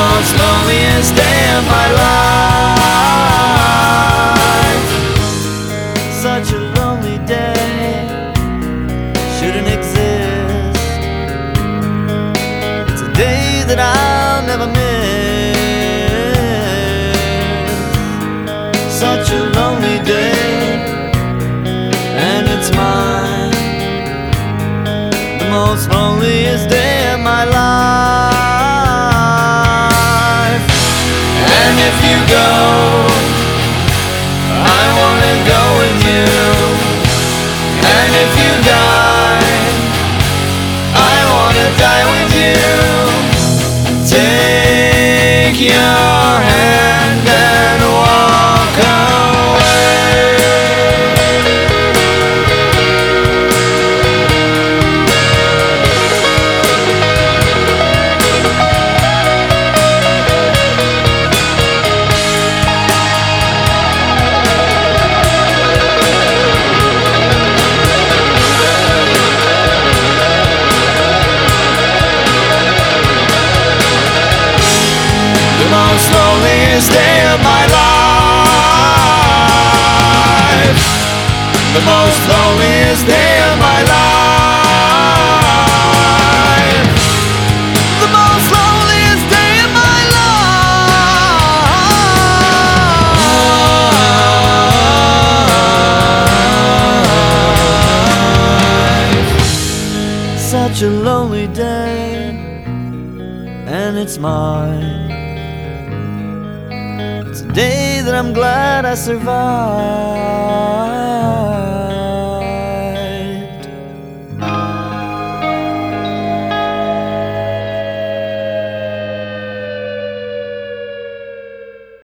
most loneliest day of my life. Such a lonely day shouldn't exist. It's a day that I'll never miss. Such a lonely day, and it's mine. The most loneliest day Take loneliest day of my life. The most loneliest day of my life. The most loneliest day of my life. Such a lonely day, and it's mine. It's a day that I'm glad I survived.